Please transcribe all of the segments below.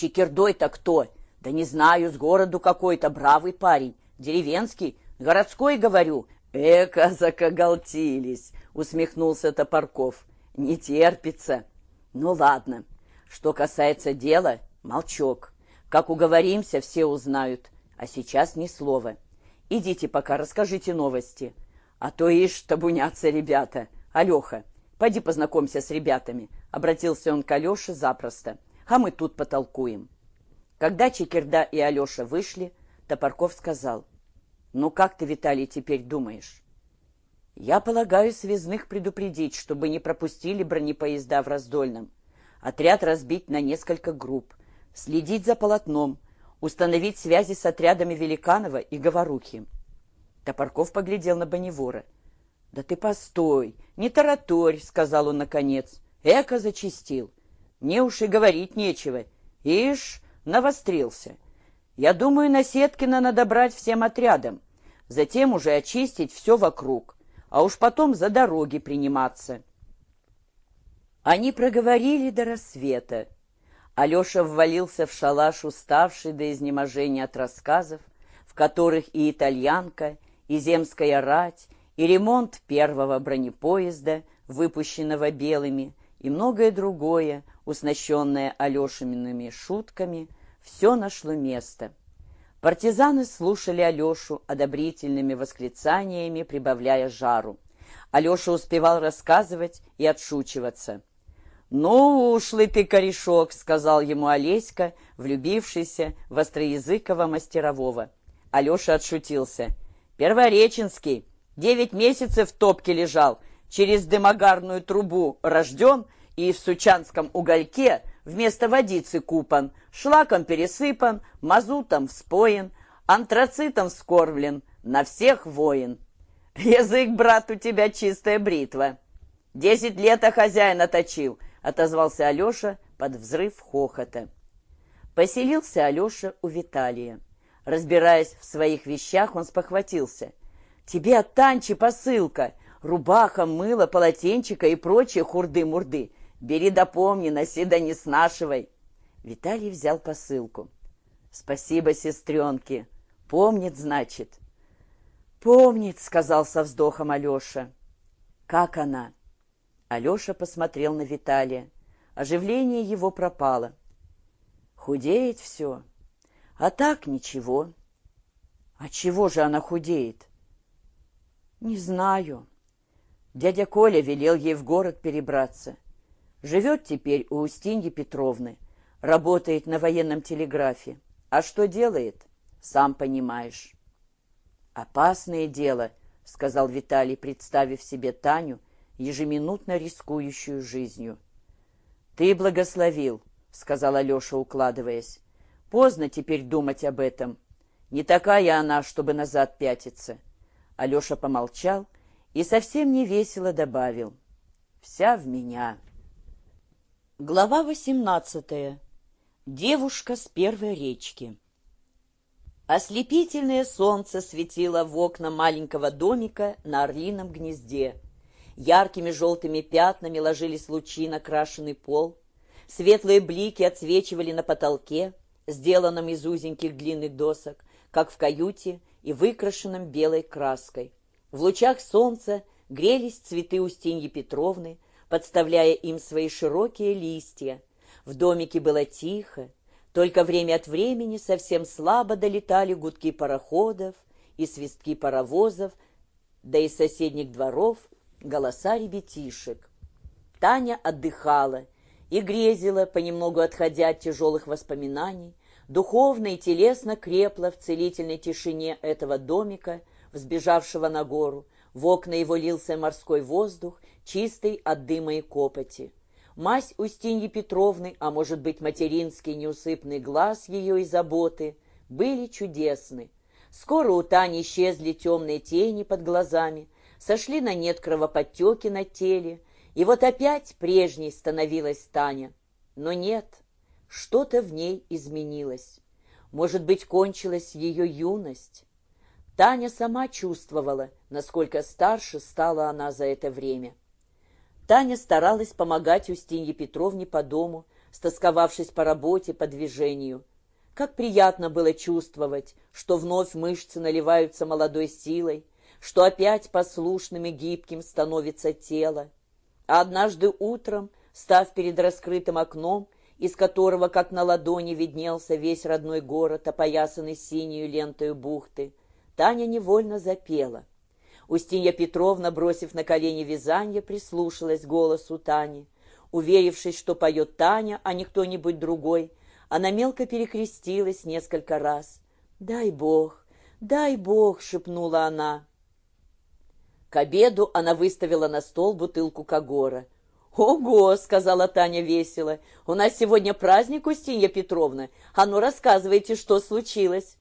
Чекердой-то кто? Да не знаю, с городу какой-то, бравый парень, деревенский, городской, говорю. Эка закоголтились, усмехнулся Топорков. Не терпится. Ну ладно, что касается дела, молчок. Как уговоримся, все узнают, а сейчас ни слова. Идите пока, расскажите новости. А то ишь табунятся ребята. Алеха, пойди познакомься с ребятами. Обратился он к Алеше запросто. А мы тут потолкуем. Когда Чекерда и Алеша вышли, Топорков сказал. Ну как ты, Виталий, теперь думаешь? Я полагаю связных предупредить, чтобы не пропустили бронепоезда в Раздольном. Отряд разбить на несколько групп. Следить за полотном. Установить связи с отрядами Великанова и Говорухи. Топорков поглядел на Боневора. «Да ты постой, не тараторь», — сказал он наконец. «Эко зачистил. Мне уж и говорить нечего. Ишь, навострился. Я думаю, на Сеткина надо брать всем отрядом. Затем уже очистить все вокруг. А уж потом за дороги приниматься». Они проговорили до рассвета. Алеша ввалился в шалаш, уставший до изнеможения от рассказов, в которых и итальянка, и земская рать, и ремонт первого бронепоезда, выпущенного белыми, и многое другое, уснащенное Алешиными шутками, все нашло место. Партизаны слушали Алешу одобрительными восклицаниями, прибавляя жару. Алеша успевал рассказывать и отшучиваться. «Ну, ушлый ты, корешок!» — сказал ему Олеська, влюбившийся в остроязыкого мастерового. Алеша отшутился — Первореченский. Девять месяцев в топке лежал, через дымогарную трубу рожден и в сучанском угольке вместо водицы купан, шлаком пересыпан, мазутом вспоен, антрацитом скормлен, на всех воин. Язык, брат, у тебя чистая бритва. Десять лет а хозяина точил, отозвался Алеша под взрыв хохота. Поселился Алеша у Виталия. Разбираясь в своих вещах, он спохватился. «Тебе от Танчи посылка. Рубаха, мыло, полотенчика и прочие хурды-мурды. Бери да помни, носи да не снашивай». Виталий взял посылку. «Спасибо, сестренки. Помнит, значит?» «Помнит», — сказал со вздохом Алеша. «Как она?» Алеша посмотрел на Виталия. Оживление его пропало. «Худеет все. А так ничего. А чего же она худеет? Не знаю. Дядя Коля велел ей в город перебраться. Живет теперь у Устиньи Петровны, работает на военном телеграфе. А что делает, сам понимаешь. «Опасное дело», — сказал Виталий, представив себе Таню, ежеминутно рискующую жизнью. «Ты благословил», — сказал Алеша, укладываясь. Поздно теперь думать об этом. Не такая она, чтобы назад пятиться. Алеша помолчал и совсем не весело добавил. Вся в меня. Глава восемнадцатая. Девушка с первой речки. Ослепительное солнце светило в окна маленького домика на орлином гнезде. Яркими желтыми пятнами ложились лучи на крашеный пол. Светлые блики отсвечивали на потолке сделанном из узеньких длинных досок, как в каюте и выкрашенном белой краской. В лучах солнца грелись цветы Устиньи Петровны, подставляя им свои широкие листья. В домике было тихо, только время от времени совсем слабо долетали гудки пароходов и свистки паровозов, да из соседних дворов голоса ребятишек. Таня отдыхала и грезила, понемногу отходя от тяжелых воспоминаний, духовно и телесно крепла в целительной тишине этого домика, взбежавшего на гору. В окна его лился морской воздух, чистый от дыма и копоти. Мась Устиньи Петровны, а может быть материнский неусыпный глаз ее и заботы, были чудесны. Скоро у Тани исчезли темные тени под глазами, сошли на нет кровоподтеки на теле, и вот опять прежней становилась Таня. Но нет, что-то в ней изменилось. Может быть, кончилась ее юность. Таня сама чувствовала, насколько старше стала она за это время. Таня старалась помогать Устинье Петровне по дому, стосковавшись по работе, по движению. Как приятно было чувствовать, что вновь мышцы наливаются молодой силой, что опять послушным и гибким становится тело. А однажды утром, став перед раскрытым окном, из которого, как на ладони, виднелся весь родной город, опоясанный синюю лентою бухты, Таня невольно запела. Устинья Петровна, бросив на колени вязанье, прислушалась к голосу Тани. Уверившись, что поет Таня, а не кто-нибудь другой, она мелко перекрестилась несколько раз. «Дай Бог, дай Бог!» — шепнула она. К обеду она выставила на стол бутылку Кагора. «Ого!» — сказала Таня весело. «У нас сегодня праздник, Устинья Петровна. А ну, рассказывайте, что случилось».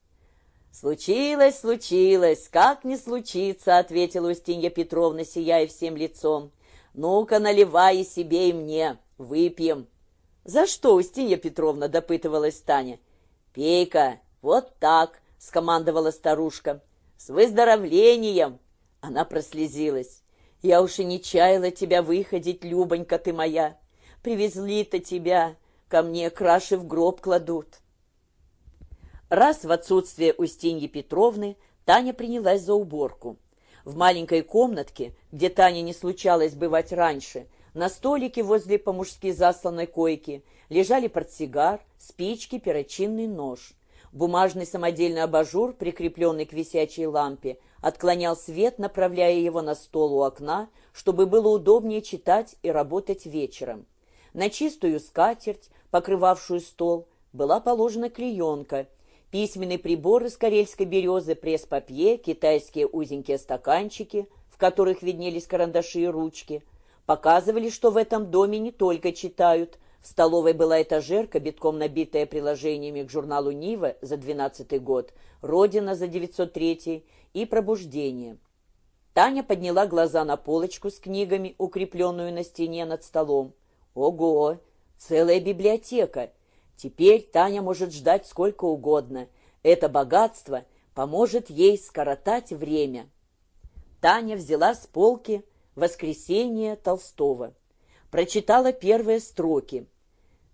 «Случилось, случилось, как не случится», — ответила Устинья Петровна, сияя всем лицом. «Ну-ка, наливай и себе, и мне. Выпьем». «За что, Устинья Петровна?» — допытывалась Таня. «Пей-ка, вот так», — скомандовала старушка. «С выздоровлением!» Она прослезилась. «Я уж и не чаяла тебя выходить, Любонька ты моя. Привезли-то тебя, ко мне краши в гроб кладут». Раз в отсутствие Устиньи Петровны Таня принялась за уборку. В маленькой комнатке, где Таня не случалось бывать раньше, на столике возле по-мужски засланной койки лежали портсигар, спички, перочинный нож. Бумажный самодельный абажур, прикрепленный к висячей лампе, отклонял свет, направляя его на стол у окна, чтобы было удобнее читать и работать вечером. На чистую скатерть, покрывавшую стол, была положена клеенка – письменный прибор из карельской березы, пресс-папье, китайские узенькие стаканчики, в которых виднелись карандаши и ручки, показывали, что в этом доме не только читают. В столовой была этажерка, битком набитая приложениями к журналу «Нива» за 12 год, «Родина» за 903 и «Пробуждение». Таня подняла глаза на полочку с книгами, укрепленную на стене над столом. Ого! Целая библиотека! Теперь Таня может ждать сколько угодно. Это богатство поможет ей скоротать время. Таня взяла с полки «Воскресенье Толстого». Прочитала первые строки.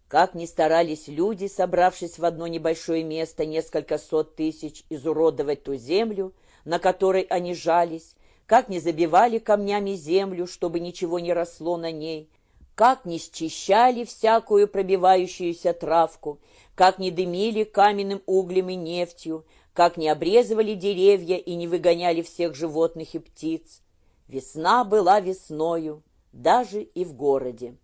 Как ни старались люди, собравшись в одно небольшое место несколько сот тысяч, изуродовать ту землю, на которой они жались, как не забивали камнями землю, чтобы ничего не росло на ней, как не счищали всякую пробивающуюся травку, как не дымили каменным углем и нефтью, как не обрезывали деревья и не выгоняли всех животных и птиц. Весна была весною, даже и в городе.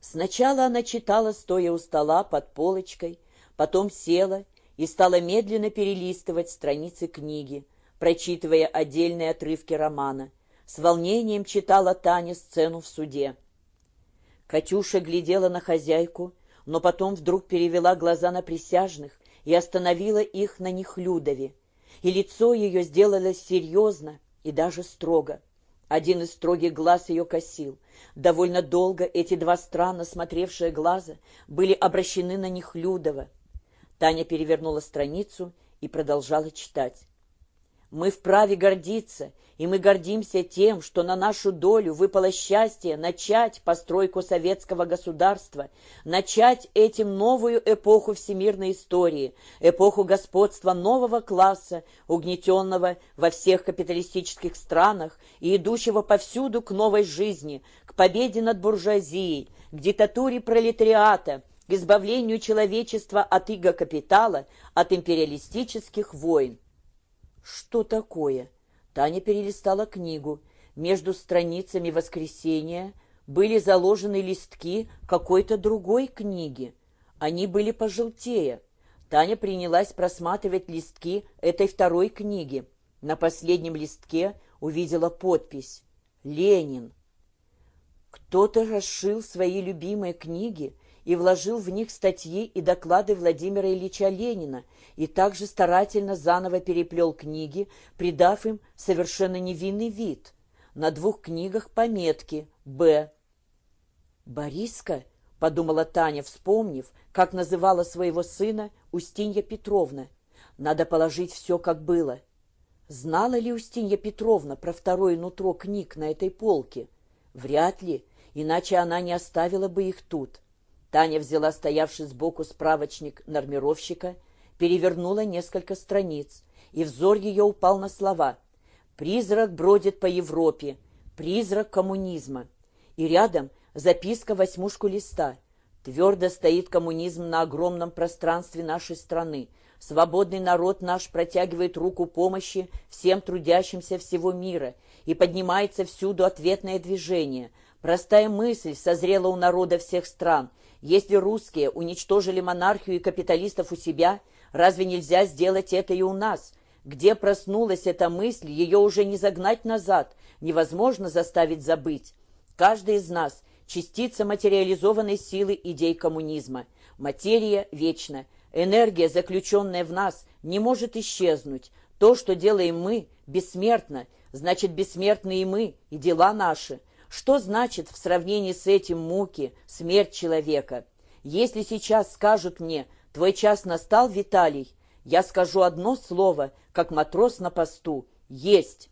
Сначала она читала, стоя у стола под полочкой, потом села и стала медленно перелистывать страницы книги, прочитывая отдельные отрывки романа. С волнением читала Таня сцену в суде. Катюша глядела на хозяйку, но потом вдруг перевела глаза на присяжных и остановила их на Нехлюдове. И лицо ее сделалось серьезно и даже строго. Один из строгих глаз ее косил. Довольно долго эти два странно смотревшие глаза были обращены на Нехлюдова. Таня перевернула страницу и продолжала читать. Мы вправе гордиться, и мы гордимся тем, что на нашу долю выпало счастье начать постройку советского государства, начать этим новую эпоху всемирной истории, эпоху господства нового класса, угнетенного во всех капиталистических странах и идущего повсюду к новой жизни, к победе над буржуазией, к диктатуре пролетариата, к избавлению человечества от иго капитала, от империалистических войн. Что такое? Таня перелистала книгу. Между страницами «Воскресенья» были заложены листки какой-то другой книги. Они были пожелтее. Таня принялась просматривать листки этой второй книги. На последнем листке увидела подпись «Ленин». Кто-то расшил свои любимые книги и вложил в них статьи и доклады Владимира Ильича Ленина и также старательно заново переплел книги, придав им совершенно невинный вид. На двух книгах пометки «Б». «Бориска?» — подумала Таня, вспомнив, как называла своего сына Устинья Петровна. «Надо положить все, как было». Знала ли Устинья Петровна про второе нутро книг на этой полке? Вряд ли, иначе она не оставила бы их тут. Таня взяла стоявший сбоку справочник нормировщика, перевернула несколько страниц, и взор ее упал на слова «Призрак бродит по Европе, призрак коммунизма». И рядом записка восьмушку листа. Твердо стоит коммунизм на огромном пространстве нашей страны. Свободный народ наш протягивает руку помощи всем трудящимся всего мира, и поднимается всюду ответное движение. Простая мысль созрела у народа всех стран – если русские уничтожили монархию и капиталистов у себя, разве нельзя сделать это и у нас? Где проснулась эта мысль, ее уже не загнать назад, невозможно заставить забыть. Каждый из нас – частица материализованной силы идей коммунизма. Материя вечна. Энергия, заключенная в нас, не может исчезнуть. То, что делаем мы, бессмертно. Значит, бессмертны и мы, и дела наши – что значит в сравнении с этим муки, смерть человека? Если сейчас скажут мне «Твой час настал, Виталий», я скажу одно слово, как матрос на посту «Есть».